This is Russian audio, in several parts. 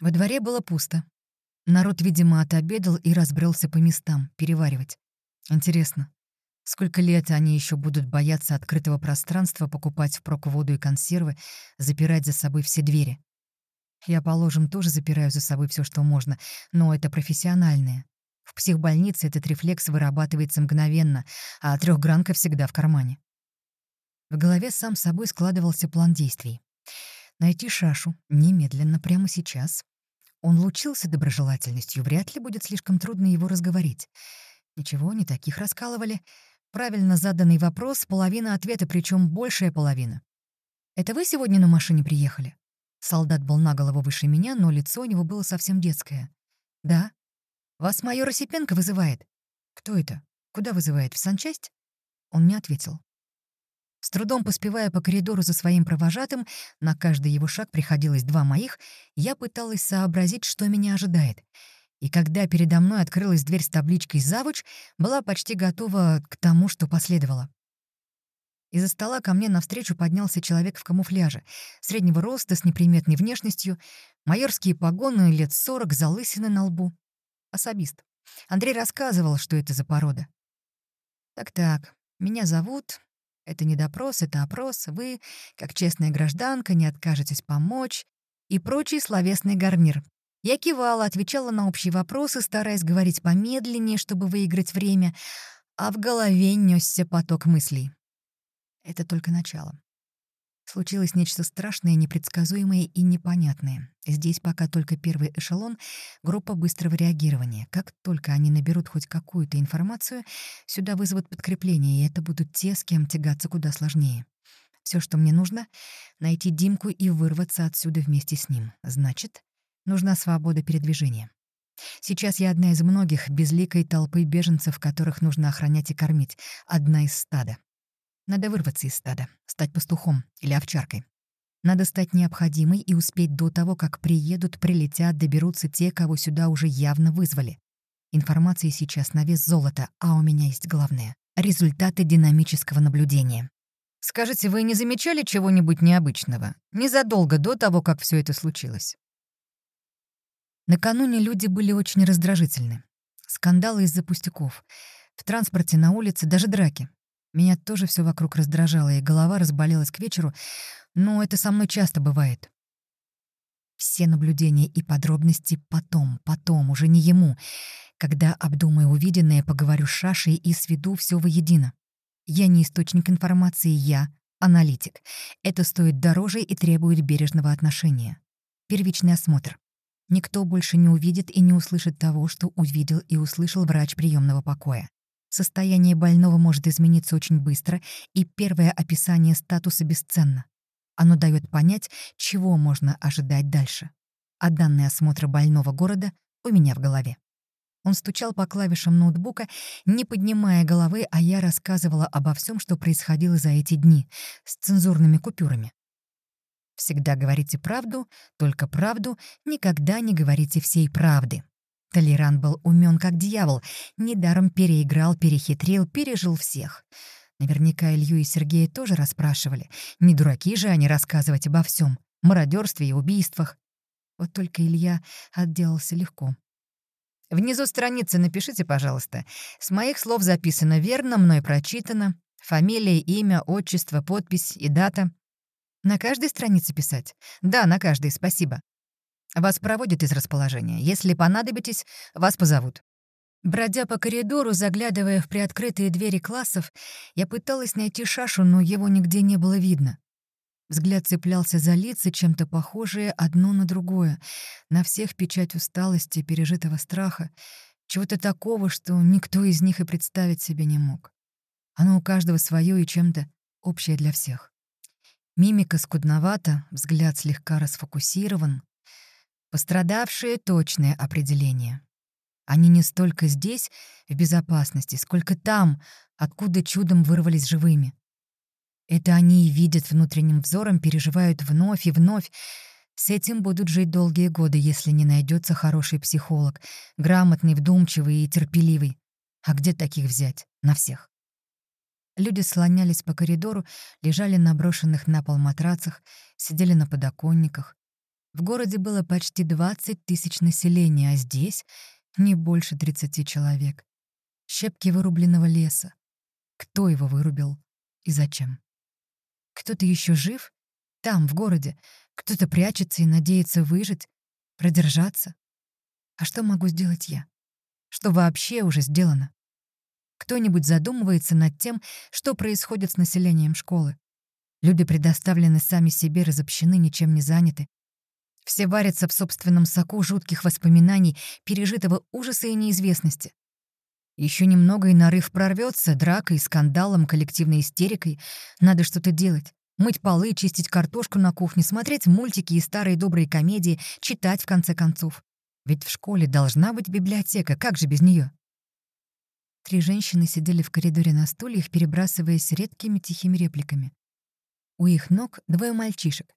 Во дворе было пусто. Народ, видимо, отобедал и разбрелся по местам, переваривать. Интересно, сколько лет они еще будут бояться открытого пространства, покупать впрок воду и консервы, запирать за собой все двери? Я, положим, тоже запираю за собой все, что можно, но это профессиональное. В психбольнице этот рефлекс вырабатывается мгновенно, а трехгранка всегда в кармане. В голове сам собой складывался план действий. Найти Шашу немедленно, прямо сейчас. Он лучился доброжелательностью, вряд ли будет слишком трудно его разговорить. Ничего, не таких раскалывали. Правильно заданный вопрос — половина ответа, причем большая половина. «Это вы сегодня на машине приехали?» Солдат был на голову выше меня, но лицо у него было совсем детское. «Да», «Вас майор Осипенко вызывает». «Кто это? Куда вызывает? В санчасть?» Он не ответил. С трудом поспевая по коридору за своим провожатым, на каждый его шаг приходилось два моих, я пыталась сообразить, что меня ожидает. И когда передо мной открылась дверь с табличкой «Завуч», была почти готова к тому, что последовало. Из-за стола ко мне навстречу поднялся человек в камуфляже, среднего роста, с неприметной внешностью, майорские погоны, лет сорок, залысины на лбу особист. Андрей рассказывал, что это за порода. Так-так, меня зовут... Это не допрос, это опрос. Вы, как честная гражданка, не откажетесь помочь. И прочий словесный гарнир. Я кивала, отвечала на общие вопросы, стараясь говорить помедленнее, чтобы выиграть время, а в голове несся поток мыслей. Это только начало. Случилось нечто страшное, непредсказуемое и непонятное. Здесь пока только первый эшелон — группа быстрого реагирования. Как только они наберут хоть какую-то информацию, сюда вызовут подкрепление, и это будут те, с кем тягаться куда сложнее. Все, что мне нужно — найти Димку и вырваться отсюда вместе с ним. Значит, нужна свобода передвижения. Сейчас я одна из многих безликой толпы беженцев, которых нужно охранять и кормить, одна из стада. Надо вырваться из стада, стать пастухом или овчаркой. Надо стать необходимой и успеть до того, как приедут, прилетят, доберутся те, кого сюда уже явно вызвали. Информация сейчас на вес золота, а у меня есть главное — результаты динамического наблюдения. Скажите, вы не замечали чего-нибудь необычного? Незадолго до того, как все это случилось. Накануне люди были очень раздражительны. Скандалы из-за пустяков. В транспорте, на улице, даже драки. Меня тоже все вокруг раздражало, и голова разболелась к вечеру, но это со мной часто бывает. Все наблюдения и подробности потом, потом, уже не ему. Когда обдумаю увиденное, поговорю с Шашей и сведу все воедино. Я не источник информации, я — аналитик. Это стоит дороже и требует бережного отношения. Первичный осмотр. Никто больше не увидит и не услышит того, что увидел и услышал врач приемного покоя. Состояние больного может измениться очень быстро, и первое описание статуса бесценно. Оно дает понять, чего можно ожидать дальше. А данный осмотр больного города у меня в голове. Он стучал по клавишам ноутбука, не поднимая головы, а я рассказывала обо всем, что происходило за эти дни, с цензурными купюрами. Всегда говорите правду, только правду, никогда не говорите всей правды. Толеран был умен как дьявол, недаром переиграл, перехитрил, пережил всех. Наверняка Илью и Сергея тоже расспрашивали. Не дураки же они рассказывать обо всем, мародерстве и убийствах. Вот только Илья отделался легко. Внизу страницы напишите, пожалуйста. С моих слов записано верно, мной прочитано. Фамилия, имя, отчество, подпись и дата. На каждой странице писать? Да, на каждой, спасибо. Вас проводят из расположения. Если понадобитесь, вас позовут». Бродя по коридору, заглядывая в приоткрытые двери классов, я пыталась найти Шашу, но его нигде не было видно. Взгляд цеплялся за лица, чем-то похожие одно на другое. На всех печать усталости, пережитого страха, чего-то такого, что никто из них и представить себе не мог. Оно у каждого свое и чем-то общее для всех. Мимика скудновата, взгляд слегка расфокусирован, Пострадавшие — точное определение. Они не столько здесь, в безопасности, сколько там, откуда чудом вырвались живыми. Это они и видят внутренним взором, переживают вновь и вновь. С этим будут жить долгие годы, если не найдется хороший психолог, грамотный, вдумчивый и терпеливый. А где таких взять? На всех. Люди слонялись по коридору, лежали на брошенных на пол матрацах, сидели на подоконниках. В городе было почти 20 тысяч населения, а здесь не больше 30 человек. Щепки вырубленного леса. Кто его вырубил и зачем? Кто-то еще жив? Там, в городе. Кто-то прячется и надеется выжить, продержаться. А что могу сделать я? Что вообще уже сделано? Кто-нибудь задумывается над тем, что происходит с населением школы? Люди предоставлены сами себе, разобщены, ничем не заняты. Все варятся в собственном соку жутких воспоминаний, пережитого ужаса и неизвестности. Еще немного и нарыв прорвется, дракой, скандалом, коллективной истерикой. Надо что-то делать. Мыть полы, чистить картошку на кухне, смотреть мультики и старые добрые комедии, читать в конце концов. Ведь в школе должна быть библиотека, как же без нее? Три женщины сидели в коридоре на стульях, перебрасываясь редкими тихими репликами. У их ног двое мальчишек.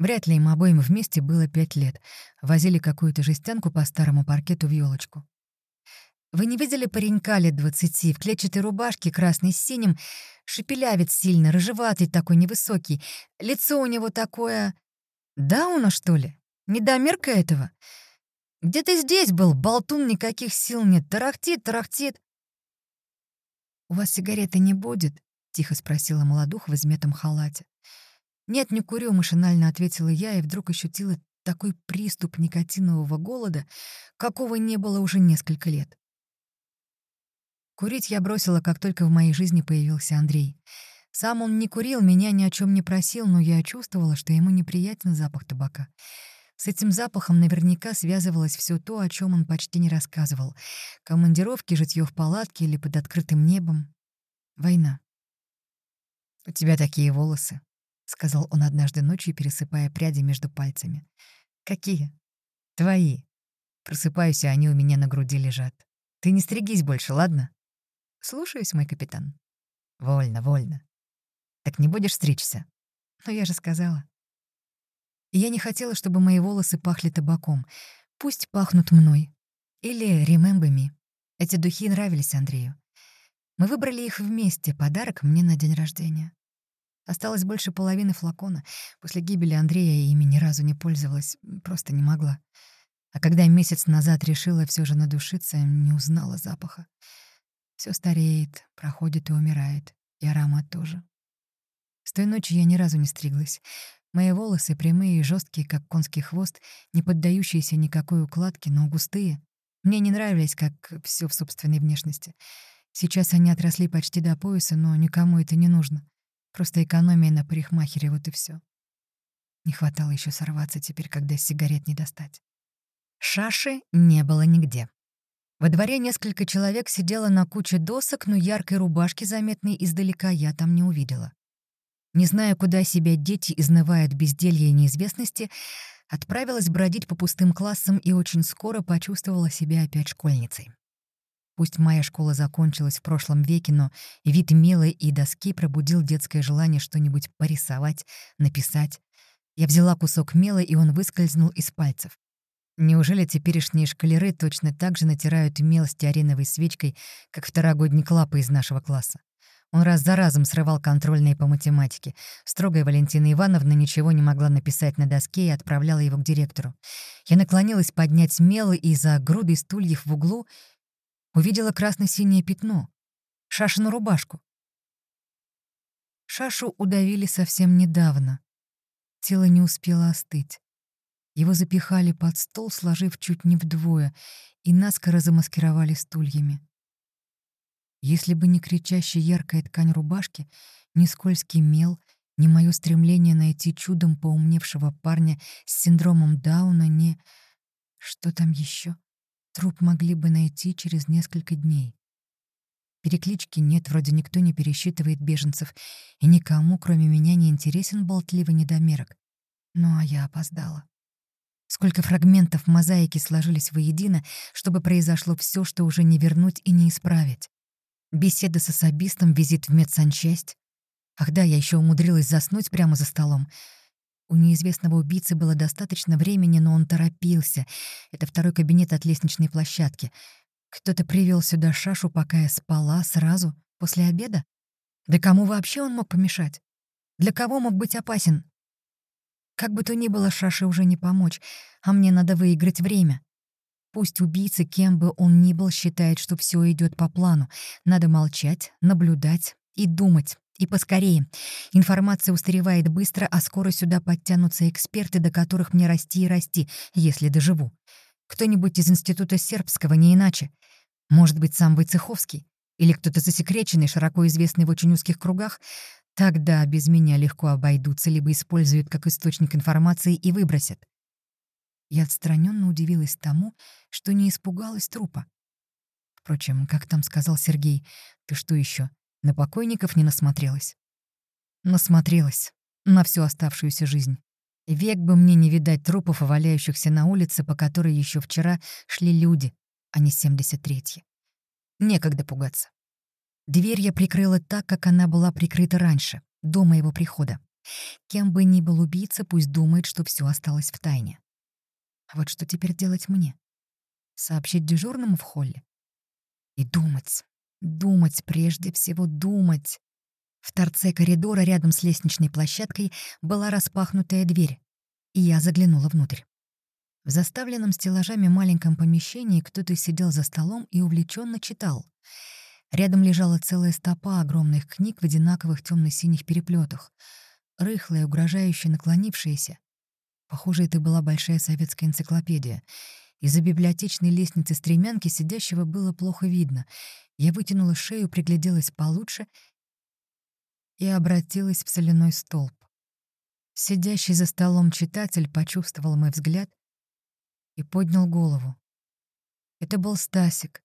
Вряд ли им обоим вместе было пять лет. Возили какую-то жестянку по старому паркету в елочку. Вы не видели паренька лет двадцати, в клетчатой рубашке, красной с синим, шепелявец сильно, рыжеватый такой, невысокий, лицо у него такое... Дауна, что ли? Недомерка этого? Где ты здесь был, болтун, никаких сил нет, тарахтит, тарахтит. «У вас сигареты не будет?» — тихо спросила молодуха в изметом халате. «Нет, не курю», — машинально ответила я и вдруг ощутила такой приступ никотинового голода, какого не было уже несколько лет. Курить я бросила, как только в моей жизни появился Андрей. Сам он не курил, меня ни о чем не просил, но я чувствовала, что ему неприятен запах табака. С этим запахом наверняка связывалось все то, о чем он почти не рассказывал. Командировки, житье в палатке или под открытым небом. Война. «У тебя такие волосы», — сказал он однажды ночью, пересыпая пряди между пальцами. «Какие?» «Твои. Просыпаюсь, а они у меня на груди лежат. Ты не стригись больше, ладно?» «Слушаюсь, мой капитан». «Вольно, вольно. Так не будешь стричься?» «Ну, я же сказала». Я не хотела, чтобы мои волосы пахли табаком. Пусть пахнут мной. Или «Remember me». Эти духи нравились Андрею. Мы выбрали их вместе, подарок мне на день рождения. Осталось больше половины флакона. После гибели Андрея я ими ни разу не пользовалась, просто не могла. А когда месяц назад решила все же надушиться, не узнала запаха. Все стареет, проходит и умирает. И аромат тоже. С той ночи я ни разу не стриглась. Мои волосы прямые и жесткие, как конский хвост, не поддающиеся никакой укладке, но густые. Мне не нравились, как все в собственной внешности. Сейчас они отросли почти до пояса, но никому это не нужно. Просто экономия на парикмахере, вот и все. Не хватало еще сорваться теперь, когда сигарет не достать. Шаши не было нигде. Во дворе несколько человек сидело на куче досок, но яркой рубашки, заметной издалека, я там не увидела. Не зная, куда себя дети, изнывая от безделья и неизвестности, отправилась бродить по пустым классам и очень скоро почувствовала себя опять школьницей. Пусть моя школа закончилась в прошлом веке, но вид мела и доски пробудил детское желание что-нибудь порисовать, написать. Я взяла кусок мела, и он выскользнул из пальцев. Неужели теперешние шкалеры точно так же натирают мел стеариновой свечкой, как второгодник лапы из нашего класса? Он раз за разом срывал контрольные по математике. Строгая Валентина Ивановна ничего не могла написать на доске и отправляла его к директору. Я наклонилась поднять мел, и за грудой стульев в углу увидела красно-синее пятно. Шашину рубашку. Шашу удавили совсем недавно. Тело не успело остыть. Его запихали под стол, сложив чуть не вдвое, и наскоро замаскировали стульями. Если бы не кричащая яркая ткань рубашки, ни скользкий мел, ни мое стремление найти чудом поумневшего парня с синдромом Дауна, ни... Что там еще? Труп могли бы найти через несколько дней. Переклички нет, вроде никто не пересчитывает беженцев, и никому, кроме меня, не интересен болтливый недомерок. Ну а я опоздала. Сколько фрагментов мозаики сложились воедино, чтобы произошло все, что уже не вернуть и не исправить. Беседа с особистом, визит в медсанчасть. Ах да, я еще умудрилась заснуть прямо за столом. У неизвестного убийцы было достаточно времени, но он торопился. Это второй кабинет от лестничной площадки. Кто-то привел сюда Шашу, пока я спала, сразу, после обеда? Да кому вообще он мог помешать? Для кого мог быть опасен? Как бы то ни было, Шаше уже не помочь, а мне надо выиграть время. Пусть убийца, кем бы он ни был, считает, что все идет по плану. Надо молчать, наблюдать и думать. И поскорее. Информация устаревает быстро, а скоро сюда подтянутся эксперты, до которых мне расти и расти, если доживу. Кто-нибудь из Института Сербского, не иначе. Может быть, сам Войцеховский? Или кто-то засекреченный, широко известный в очень узких кругах? Тогда без меня легко обойдутся, либо используют как источник информации и выбросят. Я отстраненно удивилась тому, что не испугалась трупа. Впрочем, как там сказал Сергей, ты что еще на покойников не насмотрелась? Насмотрелась. На всю оставшуюся жизнь. Век бы мне не видать трупов, валяющихся на улице, по которой еще вчера шли люди, а не 73-й. Некогда пугаться. Дверь я прикрыла так, как она была прикрыта раньше, до моего прихода. Кем бы ни был убийца, пусть думает, что все осталось в тайне. А вот что теперь делать мне? Сообщить дежурному в холле? И думать, думать, прежде всего думать. В торце коридора рядом с лестничной площадкой была распахнутая дверь, и я заглянула внутрь. В заставленном стеллажами маленьком помещении кто-то сидел за столом и увлеченно читал. Рядом лежала целая стопа огромных книг в одинаковых темно-синих переплетах, рыхлая, угрожающе наклонившаяся, Похоже, это была большая советская энциклопедия. Из-за библиотечной лестницы стремянки сидящего было плохо видно. Я вытянула шею, пригляделась получше и обратилась в соляной столб. Сидящий за столом читатель почувствовал мой взгляд и поднял голову. Это был Стасик.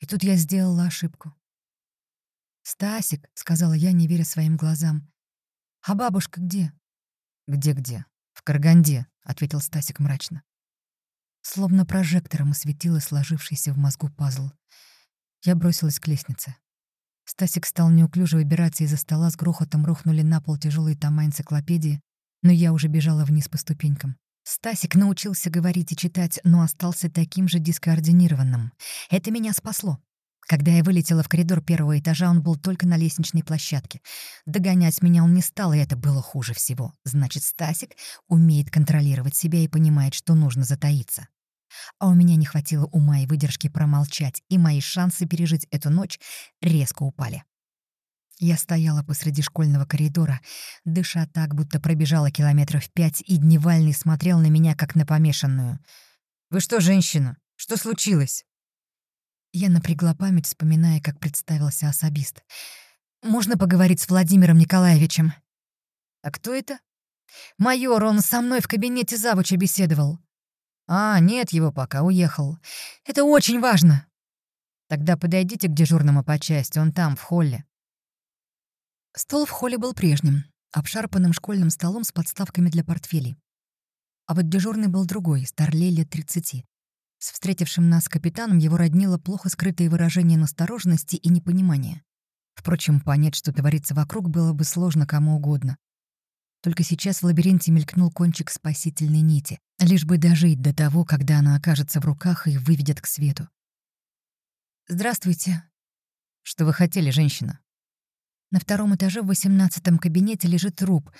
И тут я сделала ошибку. «Стасик», — сказала я, не веря своим глазам. «А бабушка где?» «Где-где?» «В Караганде», — ответил Стасик мрачно. Словно прожектором осветило сложившийся в мозгу пазл. Я бросилась к лестнице. Стасик стал неуклюже выбираться из-за стола, с грохотом рухнули на пол тяжелые тома энциклопедии, но я уже бежала вниз по ступенькам. Стасик научился говорить и читать, но остался таким же дискоординированным. Это меня спасло. Когда я вылетела в коридор первого этажа, он был только на лестничной площадке. Догонять меня он не стал, и это было хуже всего. Значит, Стасик умеет контролировать себя и понимает, что нужно затаиться. А у меня не хватило ума и выдержки промолчать, и мои шансы пережить эту ночь резко упали. Я стояла посреди школьного коридора, дыша так, будто пробежала километров пять, и Дневальный смотрел на меня, как на помешанную. «Вы что, женщина? Что случилось?» Я напрягла память, вспоминая, как представился особист. «Можно поговорить с Владимиром Николаевичем?» «А кто это?» «Майор, он со мной в кабинете завуча беседовал». «А, нет его пока, уехал. Это очень важно». «Тогда подойдите к дежурному по части, он там, в холле». Стол в холле был прежним, обшарпанным школьным столом с подставками для портфелей. А вот дежурный был другой, старлей лет тридцати. С встретившим нас капитаном его роднило плохо скрытые выражения настороженности и непонимания. Впрочем, понять, что творится вокруг, было бы сложно кому угодно. Только сейчас в лабиринте мелькнул кончик спасительной нити, лишь бы дожить до того, когда она окажется в руках и выведет к свету. «Здравствуйте». «Что вы хотели, женщина?» На втором этаже в восемнадцатом кабинете лежит труп.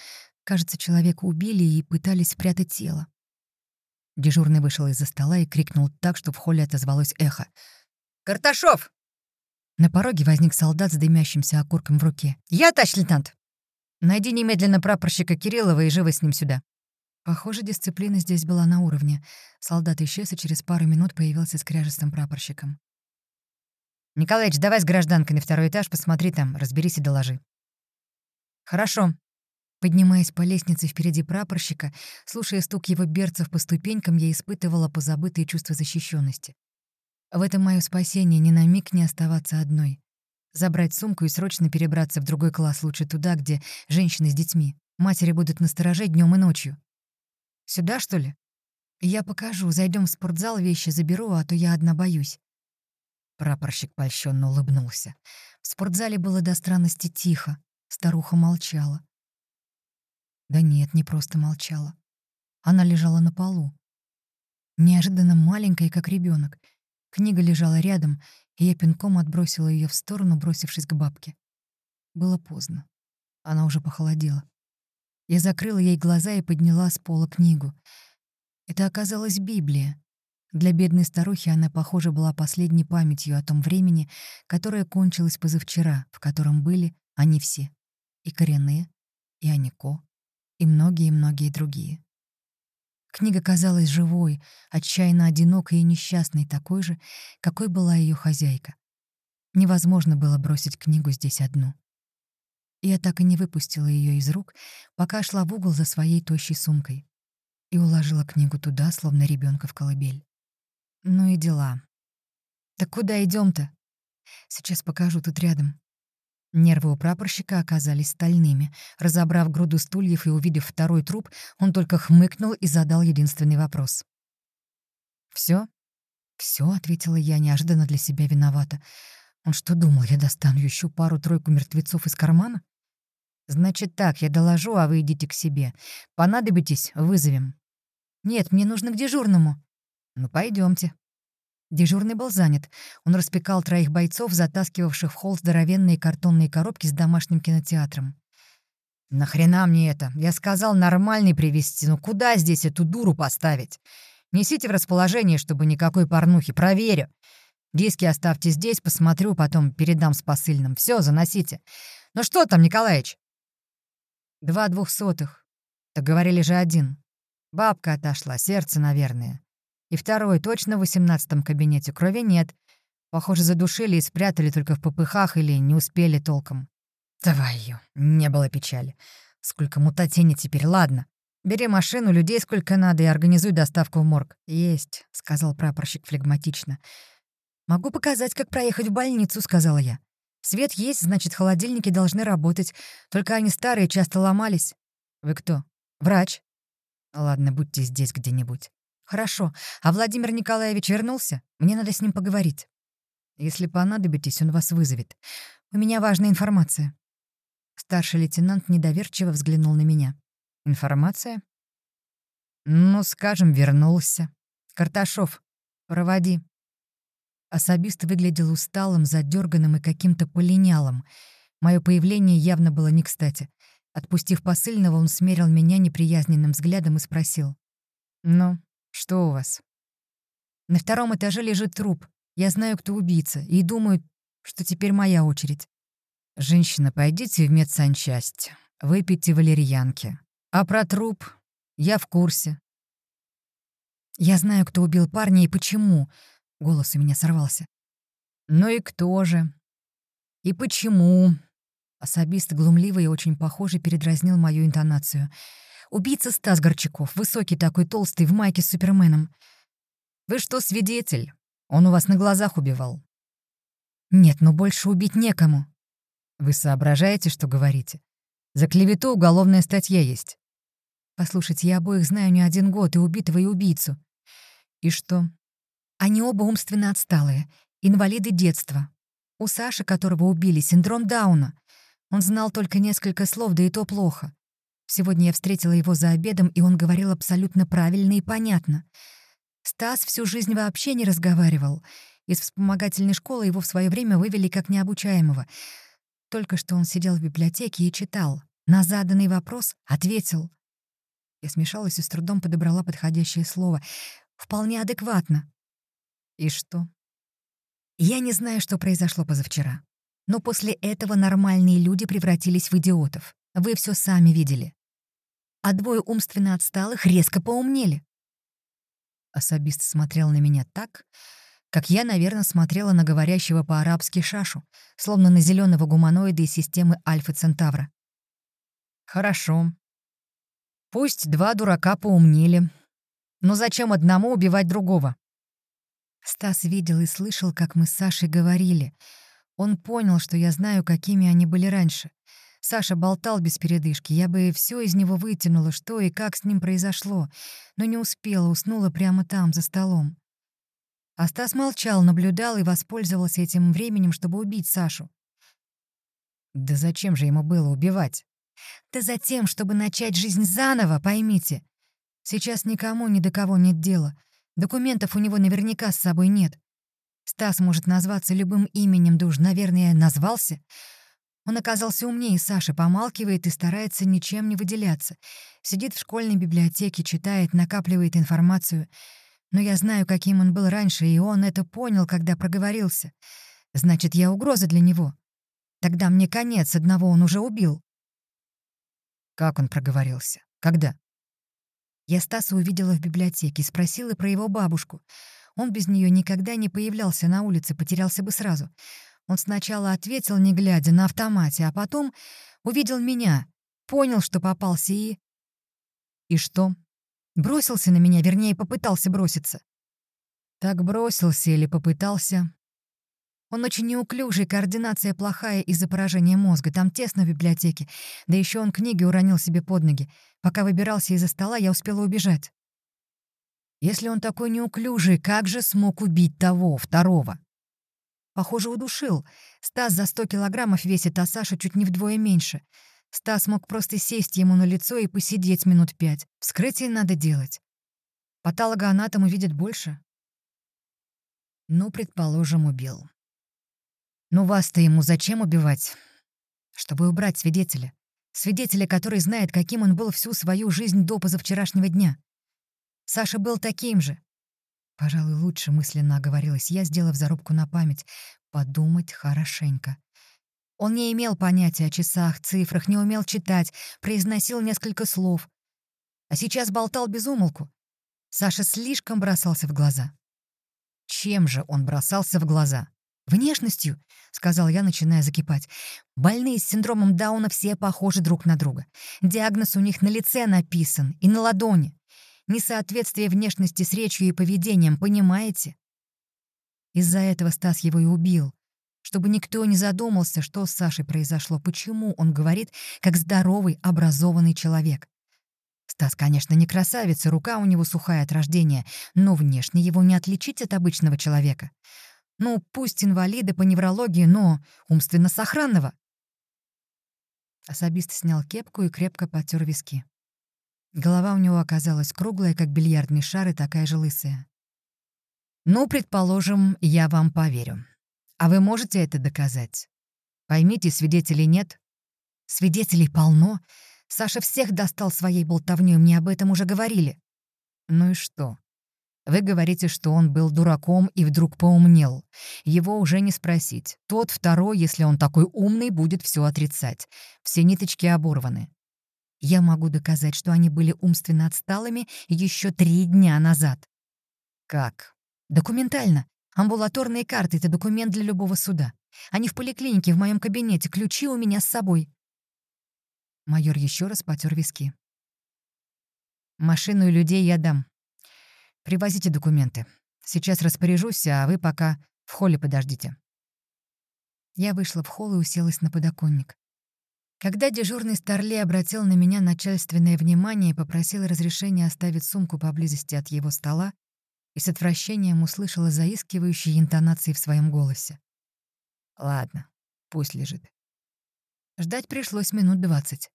Кажется, человека убили и пытались спрятать тело. Дежурный вышел из-за стола и крикнул так, что в холле отозвалось эхо. «Карташов!» На пороге возник солдат с дымящимся окурком в руке. «Я, товарищ лейтенант! Найди немедленно прапорщика Кириллова и живо с ним сюда». Похоже, дисциплина здесь была на уровне. Солдат исчез и через пару минут появился с кряжестым прапорщиком. «Николаич, давай с гражданкой на второй этаж, посмотри там, разберись и доложи». «Хорошо», Поднимаясь по лестнице впереди прапорщика, слушая стук его берцев по ступенькам, я испытывала позабытые чувства защищенности. В этом мое спасение ни на миг не оставаться одной. Забрать сумку и срочно перебраться в другой класс, лучше туда, где женщины с детьми. Матери будут настороже днем и ночью. Сюда, что ли? Я покажу, зайдем в спортзал, вещи заберу, а то я одна боюсь. Прапорщик польщенно улыбнулся. В спортзале было до странности тихо. Старуха молчала. Да нет, не просто молчала. Она лежала на полу. Неожиданно маленькая, как ребенок. Книга лежала рядом, и я пинком отбросила ее в сторону, бросившись к бабке. Было поздно. Она уже похолодела. Я закрыла ей глаза и подняла с пола книгу. Это оказалась Библия. Для бедной старухи она, похоже, была последней памятью о том времени, которое кончилось позавчера, в котором были они все. И коренные, и Анико, и многие-многие другие. Книга казалась живой, отчаянно одинокой и несчастной, такой же, какой была ее хозяйка. Невозможно было бросить книгу здесь одну. Я так и не выпустила ее из рук, пока шла в угол за своей тощей сумкой и уложила книгу туда, словно ребенка в колыбель. Ну и дела. Так куда идем то Сейчас покажу тут рядом. Нервы у прапорщика оказались стальными. Разобрав груду стульев и увидев второй труп, он только хмыкнул и задал единственный вопрос. Все? Все, ответила я, неожиданно для себя виновата. Он что думал, я достану еще пару-тройку мертвецов из кармана? Значит так, я доложу, а вы идите к себе. Понадобитесь — вызовем. Нет, мне нужно к дежурному. «Ну, пойдемте. Дежурный был занят. Он распекал троих бойцов, затаскивавших в холл здоровенные картонные коробки с домашним кинотеатром. «Нахрена мне это? Я сказал нормальный привезти. Ну куда здесь эту дуру поставить? Несите в расположение, чтобы никакой порнухи. Проверю. Диски оставьте здесь, посмотрю, потом передам с посыльным. Все, заносите. Ну что там, Николаевич?» «Два двухсотых. Так говорили же один. Бабка отошла, сердце, наверное. И второй, точно в восемнадцатом кабинете, крови нет. Похоже, задушили и спрятали только в попыхах или не успели толком. Твою, не было печали. Сколько мутатени теперь, ладно. Бери машину, людей сколько надо и организуй доставку в морг. Есть, сказал прапорщик флегматично. Могу показать, как проехать в больницу, сказала я. Свет есть, значит, холодильники должны работать. Только они старые, часто ломались. Вы кто? Врач? Ладно, будьте здесь где-нибудь. «Хорошо. А Владимир Николаевич вернулся? Мне надо с ним поговорить. Если понадобитесь, он вас вызовет. У меня важная информация». Старший лейтенант недоверчиво взглянул на меня. «Информация?» «Ну, скажем, вернулся. Карташов, проводи». Особист выглядел усталым, задерганным и каким-то полинялым. Мое появление явно было не кстати. Отпустив посыльного, он смерил меня неприязненным взглядом и спросил. «Ну, «Что у вас?» «На втором этаже лежит труп. Я знаю, кто убийца, и думаю, что теперь моя очередь». «Женщина, пойдите в медсанчасть, выпейте валерьянки. А про труп я в курсе». «Я знаю, кто убил парня и почему», — голос у меня сорвался. «Ну и кто же? И почему?» Особист глумливый и очень похожий передразнил мою интонацию — Убийца Стас Горчаков, высокий такой, толстый, в майке с Суперменом. Вы что, свидетель? Он у вас на глазах убивал. Нет, но больше убить некому. Вы соображаете, что говорите? За клевету уголовная статья есть. Послушайте, я обоих знаю не один год, и убитого, и убийцу. И что? Они оба умственно отсталые, инвалиды детства. У Саши, которого убили, синдром Дауна. Он знал только несколько слов, да и то плохо. Сегодня я встретила его за обедом, и он говорил абсолютно правильно и понятно. Стас всю жизнь вообще не разговаривал. Из вспомогательной школы его в свое время вывели как необучаемого. Только что он сидел в библиотеке и читал. На заданный вопрос ответил. Я смешалась и с трудом подобрала подходящее слово. Вполне адекватно. И что? Я не знаю, что произошло позавчера. Но после этого нормальные люди превратились в идиотов. Вы все сами видели а двое умственно отсталых резко поумнели. Особист смотрел на меня так, как я, наверное, смотрела на говорящего по-арабски Шашу, словно на зеленого гуманоида из системы Альфа Центавра. «Хорошо. Пусть два дурака поумнели. Но зачем одному убивать другого?» Стас видел и слышал, как мы с Сашей говорили. Он понял, что я знаю, какими они были раньше. Саша болтал без передышки. Я бы все из него вытянула, что и как с ним произошло, но не успела, уснула прямо там, за столом. А Стас молчал, наблюдал и воспользовался этим временем, чтобы убить Сашу. Да зачем же ему было убивать? Да затем, чтобы начать жизнь заново, поймите. Сейчас никому ни до кого нет дела. Документов у него наверняка с собой нет. Стас может назваться любым именем, да уж, наверное, назвался — Он оказался умнее Саши, помалкивает и старается ничем не выделяться. Сидит в школьной библиотеке, читает, накапливает информацию. Но я знаю, каким он был раньше, и он это понял, когда проговорился. Значит, я угроза для него. Тогда мне конец, одного он уже убил. Как он проговорился? Когда? Я Стаса увидела в библиотеке, спросила про его бабушку. Он без нее никогда не появлялся на улице, потерялся бы сразу. Он сначала ответил, не глядя, на автомате, а потом увидел меня, понял, что попался и... И что? Бросился на меня, вернее, попытался броситься. Так бросился или попытался. Он очень неуклюжий, координация плохая из-за поражения мозга. Там тесно в библиотеке. Да еще он книги уронил себе под ноги. Пока выбирался из-за стола, я успела убежать. Если он такой неуклюжий, как же смог убить того, второго? Похоже, удушил. Стас за сто килограммов весит, а Саша чуть не вдвое меньше. Стас мог просто сесть ему на лицо и посидеть минут пять. Вскрытие надо делать. Патологоанатом увидит больше. Ну, предположим, убил. Ну, вас-то ему зачем убивать? Чтобы убрать свидетеля. Свидетеля, который знает, каким он был всю свою жизнь до позавчерашнего дня. Саша был таким же. Пожалуй, лучше мысленно оговорилась я, сделав зарубку на память. Подумать хорошенько. Он не имел понятия о часах, цифрах, не умел читать, произносил несколько слов. А сейчас болтал без умолку. Саша слишком бросался в глаза. Чем же он бросался в глаза? «Внешностью», — сказал я, начиная закипать. «Больные с синдромом Дауна все похожи друг на друга. Диагноз у них на лице написан и на ладони. Несоответствие внешности с речью и поведением, понимаете? Из-за этого Стас его и убил. Чтобы никто не задумался, что с Сашей произошло, почему он говорит, как здоровый, образованный человек. Стас, конечно, не красавец, и рука у него сухая от рождения, но внешне его не отличить от обычного человека. Ну, пусть инвалида по неврологии, но умственно сохранного. Особист снял кепку и крепко потер виски. Голова у него оказалась круглая, как бильярдный шар, и такая же лысая. «Ну, предположим, я вам поверю. А вы можете это доказать? Поймите, свидетелей нет. Свидетелей полно. Саша всех достал своей болтовнёй, мне об этом уже говорили. Ну и что? Вы говорите, что он был дураком и вдруг поумнел. Его уже не спросить. Тот второй, если он такой умный, будет все отрицать. Все ниточки оборваны. Я могу доказать, что они были умственно отсталыми еще три дня назад. Как? Документально. Амбулаторные карты — это документ для любого суда. Они в поликлинике, в моем кабинете, ключи у меня с собой. Майор еще раз потер виски. Машину и людей я дам. Привозите документы. Сейчас распоряжусь, а вы пока в холле подождите. Я вышла в холл и уселась на подоконник. Когда дежурный Старли обратил на меня начальственное внимание и попросил разрешения оставить сумку поблизости от его стола, и с отвращением услышала заискивающие интонации в своем голосе. «Ладно, пусть лежит». Ждать пришлось минут двадцать.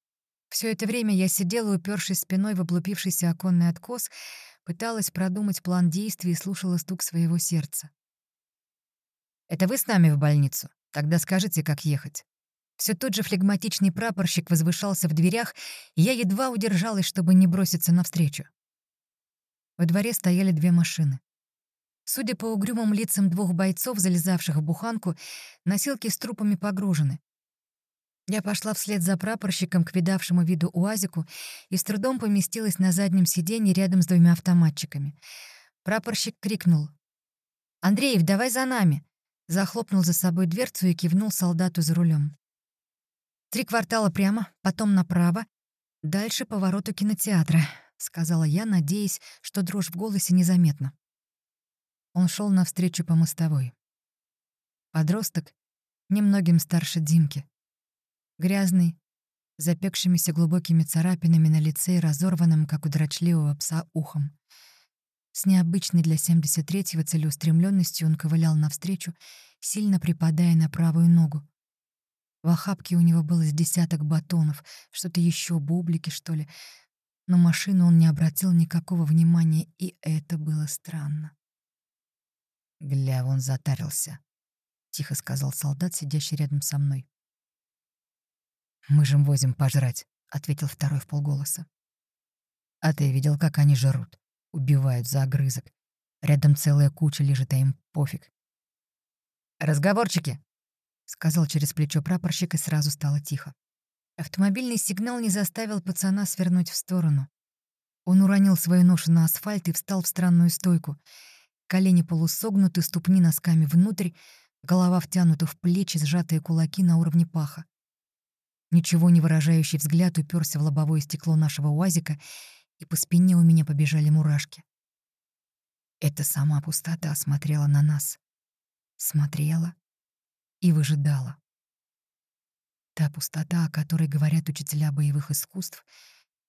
Все это время я сидела, упершись спиной в облупившийся оконный откос, пыталась продумать план действий и слушала стук своего сердца. «Это вы с нами в больницу? Тогда скажите, как ехать». Все тот же флегматичный прапорщик возвышался в дверях, и я едва удержалась, чтобы не броситься навстречу. Во дворе стояли две машины. Судя по угрюмым лицам двух бойцов, залезавших в буханку, носилки с трупами погружены. Я пошла вслед за прапорщиком к видавшему виду УАЗику и с трудом поместилась на заднем сиденье рядом с двумя автоматчиками. Прапорщик крикнул. «Андреев, давай за нами!» Захлопнул за собой дверцу и кивнул солдату за рулем. Три квартала прямо, потом направо. Дальше повороту кинотеатра, сказала я, надеясь, что дрожь в голосе незаметна. Он шел навстречу по мостовой. Подросток, немногим старше Димки. Грязный, запекшимися глубокими царапинами на лице и разорванным, как у дрочливого пса, ухом. С необычной для 73-го целеустремленностью он ковылял навстречу, сильно припадая на правую ногу. В охапке у него было с десяток батонов, что-то еще, бублики, что ли. Но машину он не обратил никакого внимания, и это было странно. «Гля, он затарился», — тихо сказал солдат, сидящий рядом со мной. «Мы же возим пожрать», — ответил второй в полголоса. «А ты видел, как они жрут? Убивают за огрызок. Рядом целая куча лежит, а им пофиг». «Разговорчики», — сказал через плечо прапорщик, и сразу стало тихо. Автомобильный сигнал не заставил пацана свернуть в сторону. Он уронил свою ношу на асфальт и встал в странную стойку. Колени полусогнуты, ступни носками внутрь, голова втянута в плечи, сжатые кулаки на уровне паха. Ничего не выражающий взгляд уперся в лобовое стекло нашего УАЗика, и по спине у меня побежали мурашки. Это сама пустота смотрела на нас. Смотрела и выжидала. Та пустота, о которой говорят учителя боевых искусств —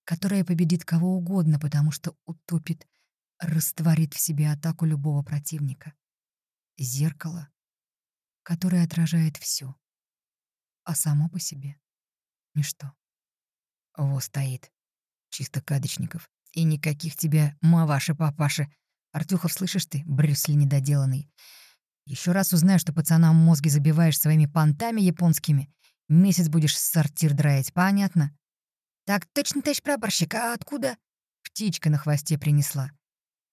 которая победит кого угодно, потому что утопит, растворит в себе атаку любого противника. Зеркало, которое отражает все, а само по себе — ничто. Во стоит. Чисто кадочников. И никаких тебе маваши-папаши. Артюхов, слышишь ты, Брюсли недоделанный. Еще раз узнаю, что пацанам мозги забиваешь своими понтами японскими, месяц будешь сортир драить, понятно? «Так точно, товарищ прапорщик, а откуда?» Птичка на хвосте принесла.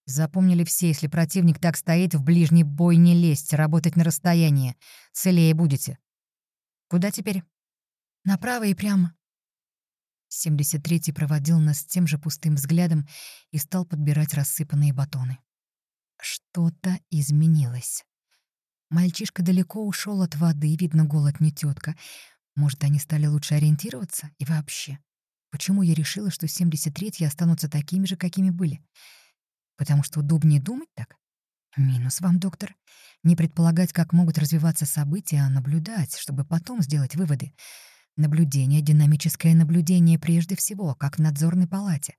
Запомнили все, если противник так стоит, в ближний бой не лезть, работать на расстоянии. Целее будете. Куда теперь? Направо и прямо. 73-й проводил нас тем же пустым взглядом и стал подбирать рассыпанные батоны. Что-то изменилось. Мальчишка далеко ушел от воды, видно, голод не тетка. Может, они стали лучше ориентироваться? И вообще, Почему я решила, что 73-е останутся такими же, какими были? Потому что удобнее думать так? Минус вам, доктор. Не предполагать, как могут развиваться события, а наблюдать, чтобы потом сделать выводы. Наблюдение, динамическое наблюдение прежде всего, как в надзорной палате.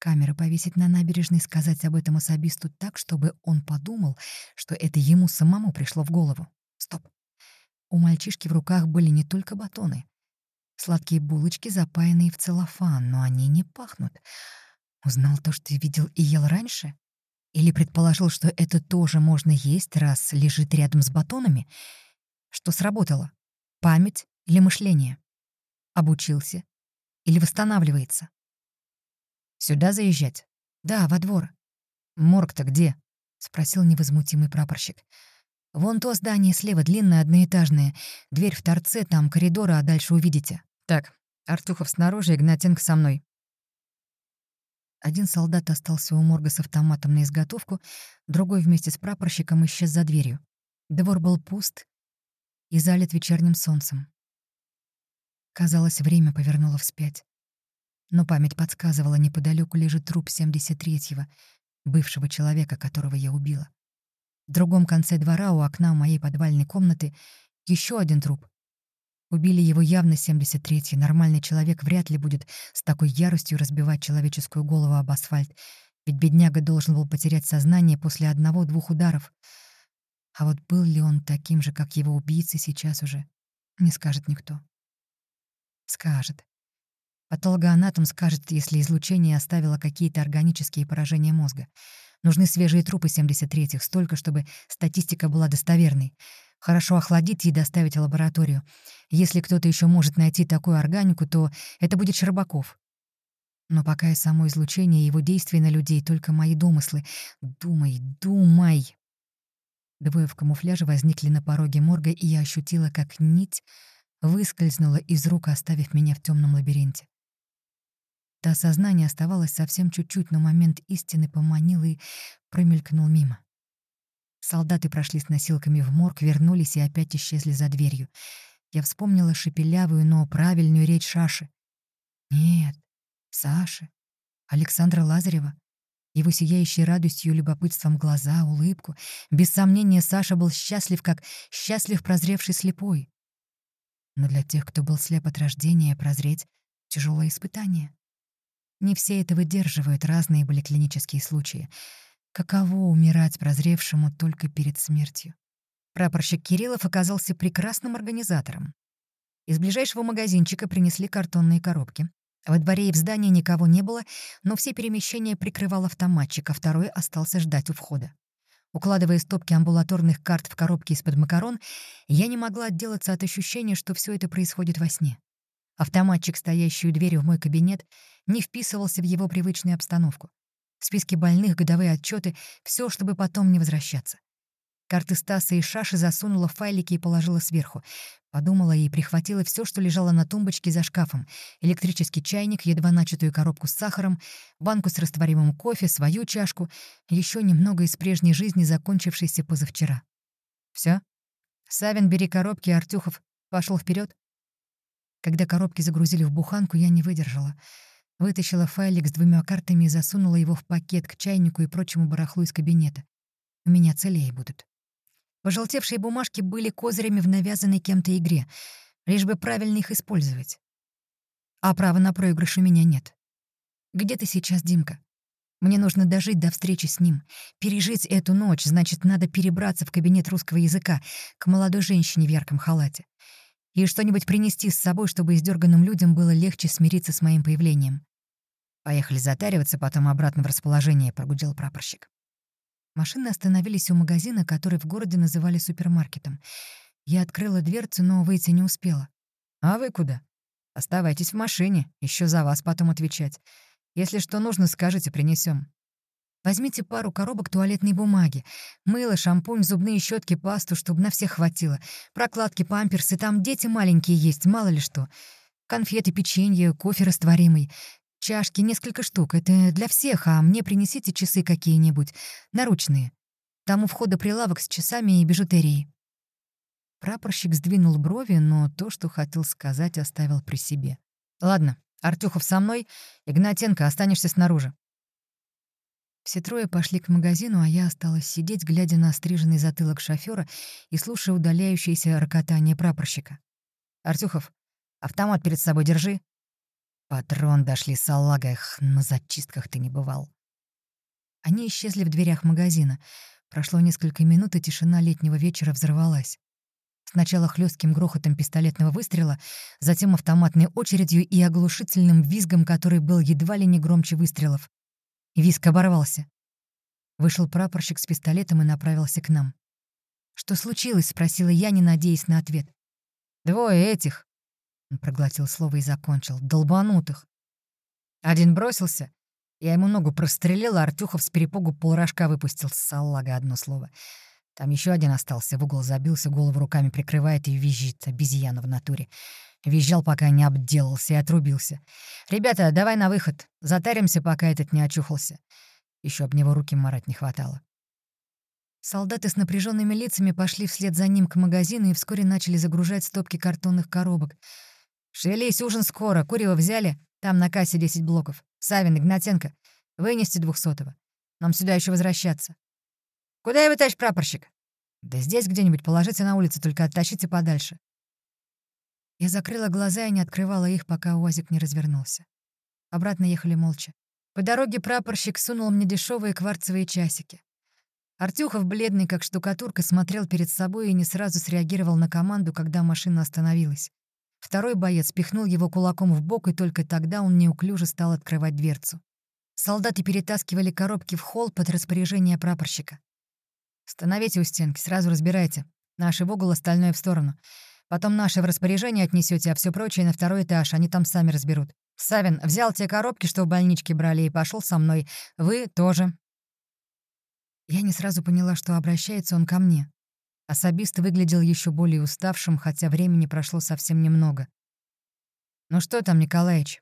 Камера повесить на набережной, сказать об этом особисту так, чтобы он подумал, что это ему самому пришло в голову. Стоп. У мальчишки в руках были не только батоны. Сладкие булочки, запаянные в целлофан, но они не пахнут. Узнал то, что видел и ел раньше? Или предположил, что это тоже можно есть, раз лежит рядом с батонами? Что сработало? Память или мышление? Обучился? Или восстанавливается? Сюда заезжать? Да, во двор. Морг-то где? — спросил невозмутимый прапорщик. «Вон то здание слева, длинное, одноэтажное. Дверь в торце, там коридора, а дальше увидите». «Так, Артюхов снаружи, Игнатенко со мной». Один солдат остался у морга с автоматом на изготовку, другой вместе с прапорщиком исчез за дверью. Двор был пуст и залит вечерним солнцем. Казалось, время повернуло вспять. Но память подсказывала, неподалеку лежит труп 73-го, бывшего человека, которого я убила. В другом конце двора у окна моей подвальной комнаты еще один труп, Убили его явно 73-й. Нормальный человек вряд ли будет с такой яростью разбивать человеческую голову об асфальт. Ведь бедняга должен был потерять сознание после одного-двух ударов. А вот был ли он таким же, как его убийцы сейчас уже, не скажет никто. Скажет. Патологоанатом скажет, если излучение оставило какие-то органические поражения мозга. Нужны свежие трупы 73-х, столько, чтобы статистика была достоверной. Хорошо охладить и доставить в лабораторию. Если кто-то еще может найти такую органику, то это будет Щербаков. Но пока и само излучение и его действия на людей — только мои домыслы. Думай, думай. Двое в камуфляже возникли на пороге морга, и я ощутила, как нить выскользнула из рук, оставив меня в темном лабиринте. До сознания оставалось совсем чуть-чуть, но момент истины поманил и промелькнул мимо. Солдаты прошли с носилками в морг, вернулись и опять исчезли за дверью. Я вспомнила шепелявую, но правильную речь Шаши. Нет, Саши, Александра Лазарева. Его сияющей радостью и любопытством глаза, улыбку. Без сомнения, Саша был счастлив, как счастлив прозревший слепой. Но для тех, кто был слеп от рождения, прозреть — тяжелое испытание. Не все это выдерживают, разные были клинические случаи — Каково умирать прозревшему только перед смертью? Прапорщик Кириллов оказался прекрасным организатором. Из ближайшего магазинчика принесли картонные коробки. Во дворе и в здании никого не было, но все перемещения прикрывал автоматчик, а второй остался ждать у входа. Укладывая стопки амбулаторных карт в коробки из-под макарон, я не могла отделаться от ощущения, что все это происходит во сне. Автоматчик, стоящий у двери в мой кабинет, не вписывался в его привычную обстановку. В списке больных годовые отчеты, все, чтобы потом не возвращаться. Карты Стаса и Шаши засунула в файлики и положила сверху. Подумала и прихватила все, что лежало на тумбочке за шкафом. Электрический чайник, едва начатую коробку с сахаром, банку с растворимым кофе, свою чашку, еще немного из прежней жизни, закончившейся позавчера. Все? Савин, бери коробки, Артюхов пошел вперед. Когда коробки загрузили в буханку, я не выдержала. Вытащила файлик с двумя картами и засунула его в пакет к чайнику и прочему барахлу из кабинета. У меня целее будут. Пожелтевшие бумажки были козырями в навязанной кем-то игре, лишь бы правильно их использовать. А права на проигрыш у меня нет. Где ты сейчас, Димка? Мне нужно дожить до встречи с ним. Пережить эту ночь, значит, надо перебраться в кабинет русского языка к молодой женщине в ярком халате. И что-нибудь принести с собой, чтобы издерганным людям было легче смириться с моим появлением. «Поехали затариваться, потом обратно в расположение», — прогудел прапорщик. Машины остановились у магазина, который в городе называли супермаркетом. Я открыла дверцу, но выйти не успела. «А вы куда?» «Оставайтесь в машине, еще за вас потом отвечать. Если что нужно, скажите, принесем. Возьмите пару коробок туалетной бумаги. Мыло, шампунь, зубные щетки, пасту, чтобы на всех хватило. Прокладки, памперсы, там дети маленькие есть, мало ли что. Конфеты, печенье, кофе растворимый. Чашки несколько штук. Это для всех, а мне принесите часы какие-нибудь. Наручные. Там у входа прилавок с часами и бижутерией». Прапорщик сдвинул брови, но то, что хотел сказать, оставил при себе. «Ладно, Артюхов со мной, Игнатенко, останешься снаружи». Все трое пошли к магазину, а я осталась сидеть, глядя на стриженный затылок шофера и слушая удаляющееся рокотание прапорщика. «Артюхов, автомат перед собой держи», Патрон дошли салага, эх, на зачистках ты не бывал. Они исчезли в дверях магазина. Прошло несколько минут, и тишина летнего вечера взорвалась. Сначала хлестким грохотом пистолетного выстрела, затем автоматной очередью и оглушительным визгом, который был едва ли не громче выстрелов. Визг оборвался. Вышел прапорщик с пистолетом и направился к нам. «Что случилось?» — спросила я, не надеясь на ответ. «Двое этих», он проглотил слово и закончил. «Долбанутых!» Один бросился. Я ему ногу прострелил, а Артюхов с перепугу полрожка выпустил. Салага одно слово. Там еще один остался, в угол забился, голову руками прикрывает и визжит, обезьяна в натуре. Визжал, пока не обделался и отрубился. «Ребята, давай на выход. Затаримся, пока этот не очухался». Еще об него руки марать не хватало. Солдаты с напряженными лицами пошли вслед за ним к магазину и вскоре начали загружать стопки картонных коробок — «Шевелись, ужин скоро. Курева взяли? Там на кассе 10 блоков. Савин, Игнатенко. Вынести двухсотого. Нам сюда еще возвращаться». «Куда его тащишь, прапорщик?» «Да здесь где-нибудь положите на улице, только оттащите подальше». Я закрыла глаза и не открывала их, пока УАЗик не развернулся. Обратно ехали молча. По дороге прапорщик сунул мне дешевые кварцевые часики. Артюхов, бледный как штукатурка, смотрел перед собой и не сразу среагировал на команду, когда машина остановилась. Второй боец пихнул его кулаком в бок, и только тогда он неуклюже стал открывать дверцу. Солдаты перетаскивали коробки в холл под распоряжение прапорщика. «Становите у стенки, сразу разбирайте. Наши в угол, остальное в сторону. Потом наши в распоряжение отнесете, а все прочее на второй этаж, они там сами разберут. Савин взял те коробки, что в больничке брали, и пошел со мной. Вы тоже». Я не сразу поняла, что обращается он ко мне. Особист выглядел еще более уставшим, хотя времени прошло совсем немного. «Ну что там, Николаевич?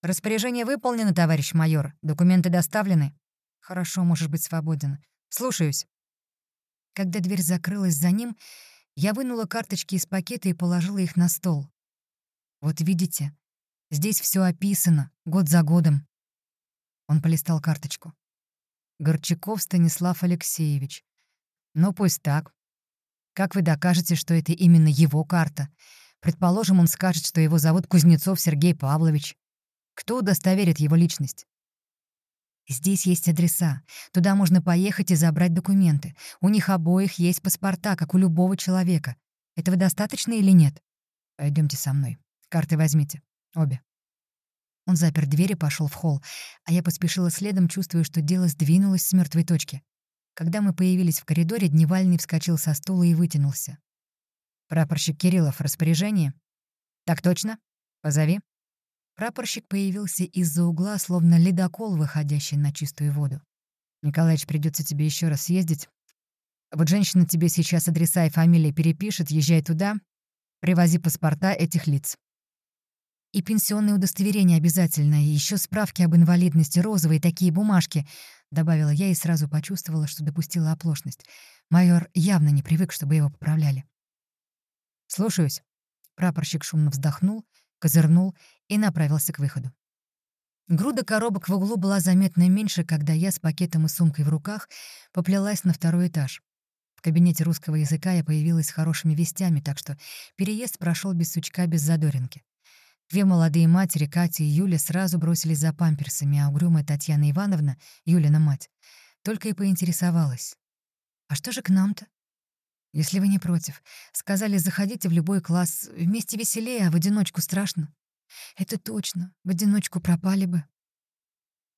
Распоряжение выполнено, товарищ майор. Документы доставлены?» «Хорошо, можешь быть свободен. Слушаюсь». Когда дверь закрылась за ним, я вынула карточки из пакета и положила их на стол. «Вот видите, здесь все описано, год за годом». Он полистал карточку. Горчаков Станислав Алексеевич. Ну, пусть так. Как вы докажете, что это именно его карта? Предположим, он скажет, что его зовут Кузнецов Сергей Павлович. Кто удостоверит его личность? Здесь есть адреса. Туда можно поехать и забрать документы. У них обоих есть паспорта, как у любого человека. Этого достаточно или нет? Пойдемте со мной. Карты возьмите. Обе. Он запер дверь и пошел в холл, а я поспешила следом, чувствуя, что дело сдвинулось с мертвой точки. Когда мы появились в коридоре, Дневальный вскочил со стула и вытянулся. «Прапорщик Кириллов, распоряжение?» «Так точно?» «Позови». Прапорщик появился из-за угла, словно ледокол, выходящий на чистую воду. «Николаич, придется тебе еще раз съездить. Вот женщина тебе сейчас адреса и фамилии перепишет, езжай туда, привози паспорта этих лиц. И пенсионное удостоверение обязательно, и еще справки об инвалидности, розовые такие бумажки», — добавила я и сразу почувствовала, что допустила оплошность. Майор явно не привык, чтобы его поправляли. «Слушаюсь». Прапорщик шумно вздохнул, козырнул и направился к выходу. Груда коробок в углу была заметно меньше, когда я с пакетом и сумкой в руках поплелась на второй этаж. В кабинете русского языка я появилась с хорошими вестями, так что переезд прошел без сучка, без задоринки. Две молодые матери, Катя и Юля, сразу бросились за памперсами, а угрюмая Татьяна Ивановна, Юлина мать, только и поинтересовалась. «А что же к нам-то?» «Если вы не против. Сказали, заходите в любой класс. Вместе веселее, а в одиночку страшно». «Это точно. В одиночку пропали бы».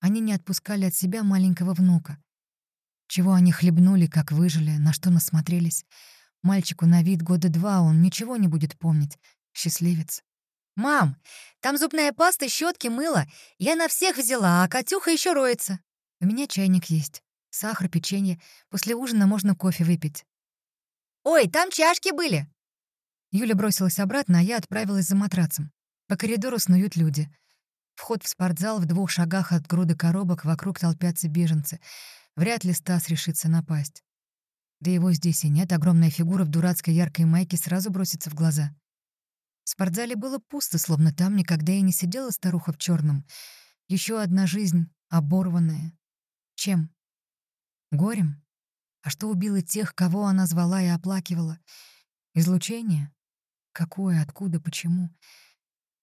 Они не отпускали от себя маленького внука. Чего они хлебнули, как выжили, на что насмотрелись. Мальчику на вид года два, он ничего не будет помнить. Счастливец. «Мам, там зубная паста, щетки, мыло. Я на всех взяла, а Катюха еще роется. У меня чайник есть. Сахар, печенье. После ужина можно кофе выпить». «Ой, там чашки были!» Юля бросилась обратно, а я отправилась за матрацем. По коридору снуют люди. Вход в спортзал в двух шагах от груды коробок, вокруг толпятся беженцы. Вряд ли Стас решится напасть. Да его здесь и нет, огромная фигура в дурацкой яркой майке сразу бросится в глаза. В спортзале было пусто, словно там никогда и не сидела старуха в черном. Еще одна жизнь, оборванная. Чем? Горем? А что убило тех, кого она звала и оплакивала? Излучение? Какое, откуда, почему?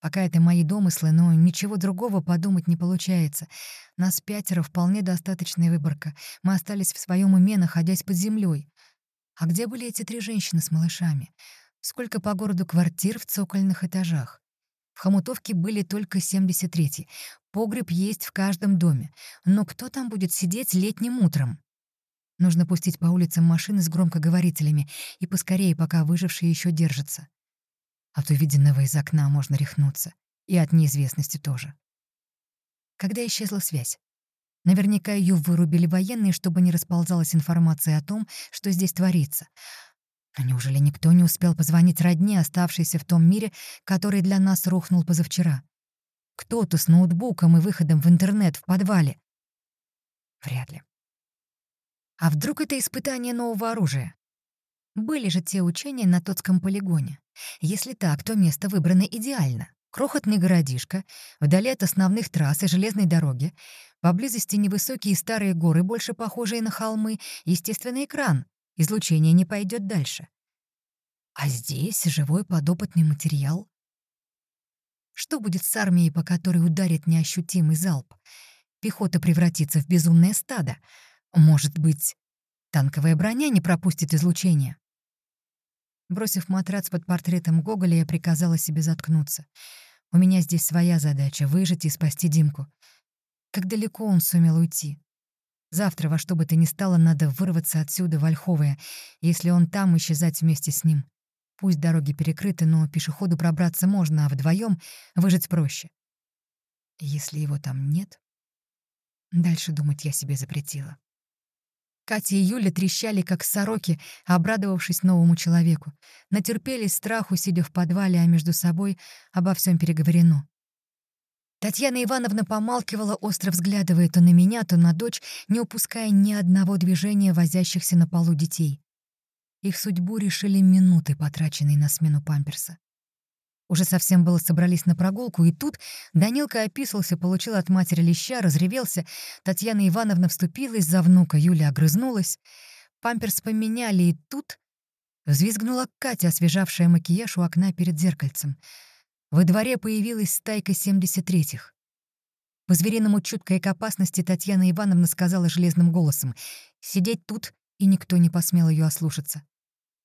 Пока это мои домыслы, но ничего другого подумать не получается. Нас пятеро — вполне достаточная выборка. Мы остались в своем уме, находясь под землей. А где были эти три женщины с малышами? Сколько по городу квартир в цокольных этажах? В Хомутовке были только 73-й. Погреб есть в каждом доме. Но кто там будет сидеть летним утром? Нужно пустить по улицам машины с громкоговорителями и поскорее, пока выжившие еще держатся. От увиденного из окна можно рехнуться. И от неизвестности тоже. Когда исчезла связь? Наверняка ее вырубили военные, чтобы не расползалась информация о том, что здесь творится. Но неужели никто не успел позвонить родне, оставшейся в том мире, который для нас рухнул позавчера? Кто-то с ноутбуком и выходом в интернет в подвале? Вряд ли. А вдруг это испытание нового оружия? Были же те учения на Тотском полигоне. Если так, то место выбрано идеально. Крохотный городишко, вдали от основных трасс и железной дороги, поблизости невысокие старые горы, больше похожие на холмы, естественный экран, излучение не пойдет дальше. А здесь живой подопытный материал. Что будет с армией, по которой ударит неощутимый залп? Пехота превратится в безумное стадо. Может быть, танковая броня не пропустит излучение? Бросив матрац под портретом Гоголя, я приказала себе заткнуться. У меня здесь своя задача — выжить и спасти Димку. Как далеко он сумел уйти? Завтра во что бы то ни стало надо вырваться отсюда в Ольховое. Если он там, исчезать вместе с ним. Пусть дороги перекрыты, но пешеходу пробраться можно, а вдвоем выжить проще. Если его там нет... Дальше думать я себе запретила. Катя и Юля трещали, как сороки, обрадовавшись новому человеку. Натерпелись страху, сидя в подвале, а между собой обо всем переговорено. Татьяна Ивановна помалкивала, остро взглядывая то на меня, то на дочь, не упуская ни одного движения возящихся на полу детей. Их судьбу решили минуты, потраченные на смену памперса. Уже совсем было собрались на прогулку, и тут Данилка описался, получил от матери леща, разревелся. Татьяна Ивановна вступилась за внука, Юля огрызнулась. Памперс поменяли, и тут взвизгнула Катя, освежавшая макияж у окна перед зеркальцем. Во дворе появилась стайка 73-х. По-звериному чуткой к опасности Татьяна Ивановна сказала железным голосом «Сидеть тут», и никто не посмел ее ослушаться.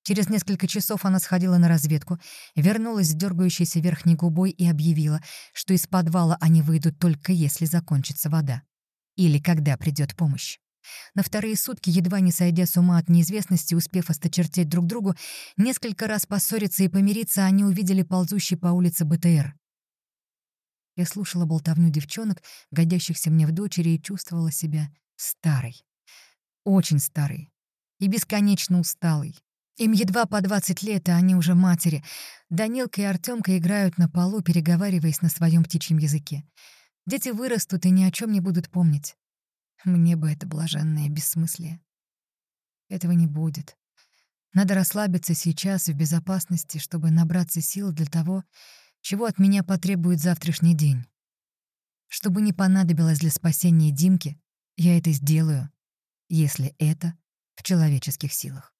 Через несколько часов она сходила на разведку, вернулась с дергающейся верхней губой и объявила, что из подвала они выйдут только если закончится вода. Или когда придет помощь. На вторые сутки, едва не сойдя с ума от неизвестности, успев осточертеть друг другу, несколько раз поссориться и помириться, они увидели ползущий по улице БТР. Я слушала болтовню девчонок, годящихся мне в дочери, и чувствовала себя старой. Очень старой. И бесконечно усталой. Им едва по 20 лет, а они уже матери. Данилка и Артемка играют на полу, переговариваясь на своем птичьем языке. Дети вырастут и ни о чем не будут помнить. Мне бы это блаженное бессмыслие. Этого не будет. Надо расслабиться сейчас в безопасности, чтобы набраться сил для того, чего от меня потребует завтрашний день. Чтобы не понадобилось для спасения Димки, я это сделаю, если это в человеческих силах.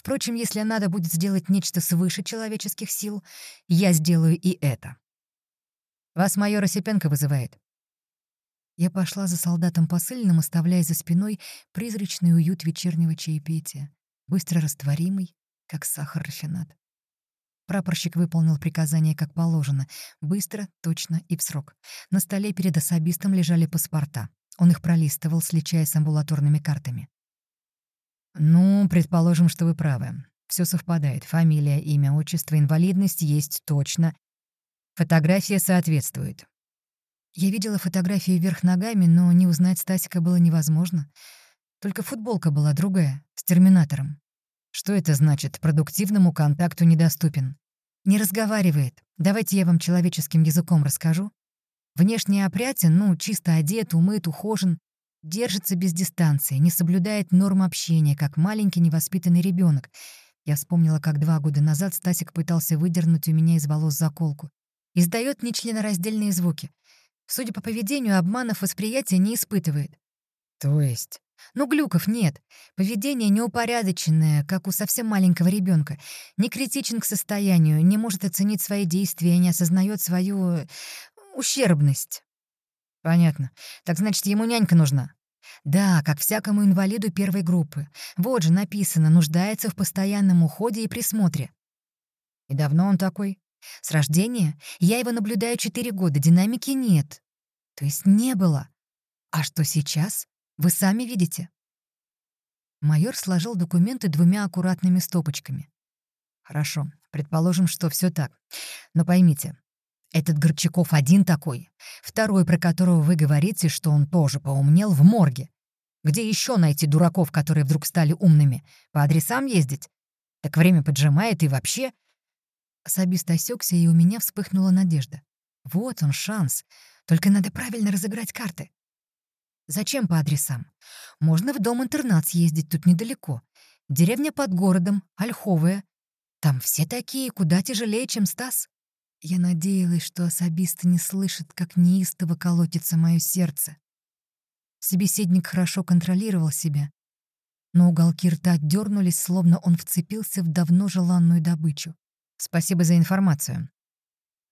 Впрочем, если надо будет сделать нечто свыше человеческих сил, я сделаю и это. Вас майор Осипенко вызывает. Я пошла за солдатом посыльным, оставляя за спиной призрачный уют вечернего чаепития, быстро растворимый, как сахар-рафинат. Прапорщик выполнил приказание как положено, быстро, точно и в срок. На столе перед особистом лежали паспорта. Он их пролистывал, сличая с амбулаторными картами. «Ну, предположим, что вы правы. Все совпадает. Фамилия, имя, отчество, инвалидность есть точно. Фотография соответствует». Я видела фотографии вверх ногами, но не узнать Стасика было невозможно. Только футболка была другая, с терминатором. Что это значит? Продуктивному контакту недоступен. Не разговаривает. Давайте я вам человеческим языком расскажу. Внешне опрятен, ну, чисто одет, умыт, ухожен, Держится без дистанции, не соблюдает норм общения, как маленький невоспитанный ребенок. Я вспомнила, как два года назад Стасик пытался выдернуть у меня из волос заколку. Издает нечленораздельные звуки. Судя по поведению, обманов восприятия не испытывает. То есть? Ну, глюков нет. Поведение неупорядоченное, как у совсем маленького ребенка. Не критичен к состоянию, не может оценить свои действия, не осознает свою... Э, ущербность. Понятно. Так значит, ему нянька нужна? Да, как всякому инвалиду первой группы. Вот же написано, нуждается в постоянном уходе и присмотре. И давно он такой? С рождения? Я его наблюдаю четыре года, динамики нет. То есть не было. А что сейчас? Вы сами видите. Майор сложил документы двумя аккуратными стопочками. Хорошо, предположим, что все так. Но поймите, этот Горчаков один такой. Второй, про которого вы говорите, что он тоже поумнел, в морге. Где еще найти дураков, которые вдруг стали умными? По адресам ездить? Так время поджимает и вообще... Особист осекся, и у меня вспыхнула надежда. Вот он, шанс. Только надо правильно разыграть карты. Зачем по адресам? Можно в дом-интернат съездить, тут недалеко. Деревня под городом, Ольховая. Там все такие, куда тяжелее, чем Стас. Я надеялась, что особист не слышит, как неистово колотится мое сердце. Собеседник хорошо контролировал себя, но уголки рта дернулись, словно он вцепился в давно желанную добычу. «Спасибо за информацию.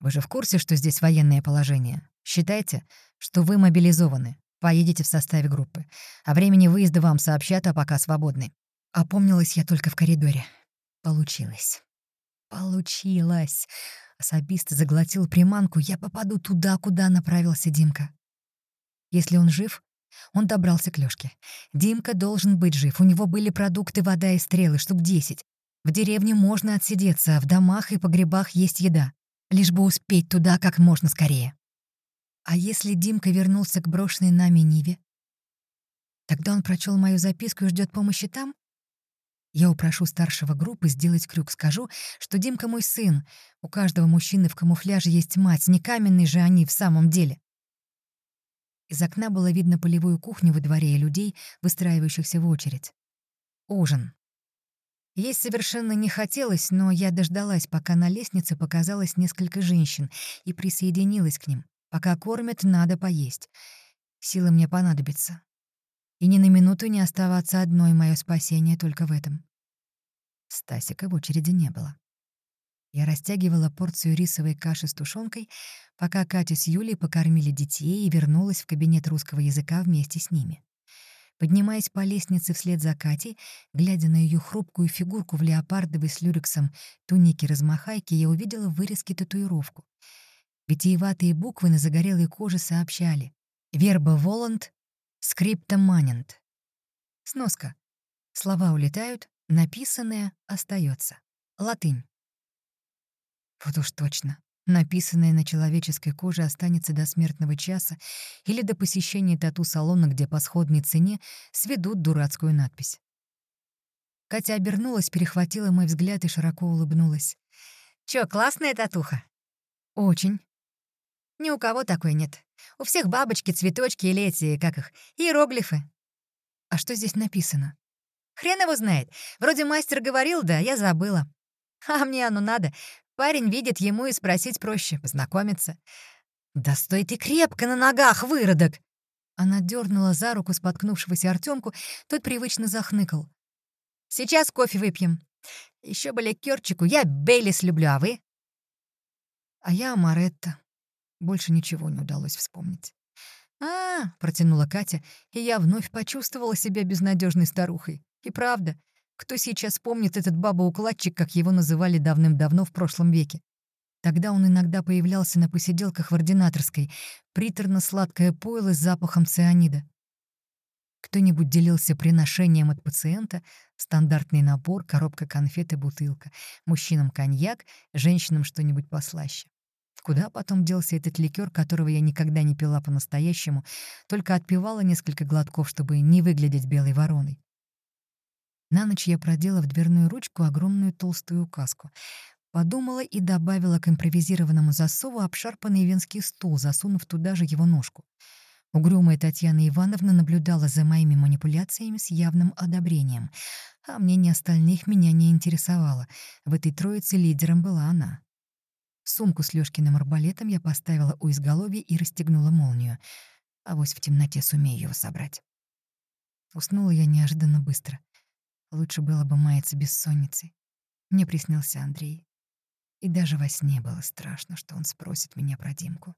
Вы же в курсе, что здесь военное положение? Считайте, что вы мобилизованы, поедете в составе группы. О времени выезда вам сообщат, а пока свободны». Опомнилась я только в коридоре. Получилось. Получилось. Особист заглотил приманку, я попаду туда, куда направился Димка. Если он жив, он добрался к Лёшке. Димка должен быть жив, у него были продукты, вода и стрелы, штук десять. В деревне можно отсидеться, а в домах и погребах есть еда. Лишь бы успеть туда как можно скорее. А если Димка вернулся к брошенной нами Ниве? Тогда он прочел мою записку и ждет помощи там? Я упрошу старшего группы сделать крюк, скажу, что Димка мой сын. У каждого мужчины в камуфляже есть мать, не каменные же они в самом деле. Из окна было видно полевую кухню во дворе и людей, выстраивающихся в очередь. Ужин. Есть совершенно не хотелось, но я дождалась, пока на лестнице показалось несколько женщин, и присоединилась к ним. Пока кормят, надо поесть. Силы мне понадобятся. И ни на минуту не оставаться одной мое спасение только в этом. Стасика в очереди не было. Я растягивала порцию рисовой каши с тушенкой, пока Катя с Юлей покормили детей и вернулась в кабинет русского языка вместе с ними. Поднимаясь по лестнице вслед за Катей, глядя на ее хрупкую фигурку в леопардовой с люрексом тунике размахайки, я увидела в вырезке татуировку. Витиеватые буквы на загорелой коже сообщали «Верба Воланд Скриптоманент. Сноска. Слова улетают, написанное остается. Латынь. Вот уж точно. Написанное на человеческой коже останется до смертного часа или до посещения тату-салона, где по сходной цене сведут дурацкую надпись. Катя обернулась, перехватила мой взгляд и широко улыбнулась. «Чё, классная татуха?» «Очень». «Ни у кого такой нет. У всех бабочки, цветочки или эти, как их, иероглифы». «А что здесь написано?» «Хрен его знает. Вроде мастер говорил, да я забыла. А мне оно надо. Парень видит ему и спросить проще, познакомиться. «Да стой ты крепко на ногах, выродок!» Она дернула за руку споткнувшегося Артемку, тот привычно захныкал. «Сейчас кофе выпьем. Еще бы ликерчику, я Бейлис люблю, а вы?» «А я Амаретта». Больше ничего не удалось вспомнить. «А, — протянула Катя, и я вновь почувствовала себя безнадежной старухой. И правда, кто сейчас помнит этот баба-укладчик, как его называли давным-давно в прошлом веке? Тогда он иногда появлялся на посиделках в ординаторской, приторно-сладкое пойло с запахом цианида. Кто-нибудь делился приношением от пациента, стандартный набор, коробка конфет и бутылка. Мужчинам коньяк, женщинам что-нибудь послаще. Куда потом делся этот ликер, которого я никогда не пила по-настоящему, только отпивала несколько глотков, чтобы не выглядеть белой вороной. На ночь я продела в дверную ручку огромную толстую указку. Подумала и добавила к импровизированному засову обшарпанный венский стул, засунув туда же его ножку. Угрюмая Татьяна Ивановна наблюдала за моими манипуляциями с явным одобрением, а мнение остальных меня не интересовало. В этой троице лидером была она. Сумку с Лёшкиным арбалетом я поставила у изголовья и расстегнула молнию. А вось в темноте сумею его собрать. Уснула я неожиданно быстро. Лучше было бы маяться бессонницей. Мне приснился Андрей. И даже во сне было страшно, что он спросит меня про Димку.